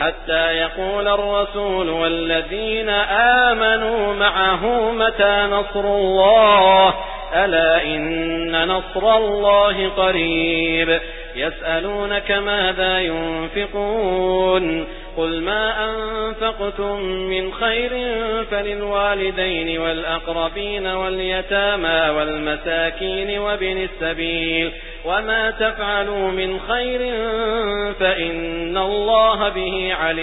حتى يقول الرسول والذين آمنوا معه متى نصر الله؟ ألا إن نصر الله قريب. يسألونك ماذا ينفقون قل ما أنفقتم من خير فللوالدين والأقربين واليتامى والمساكين وابن السبيل وما تفعلوا من خير فإن الله به عليم